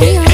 hey.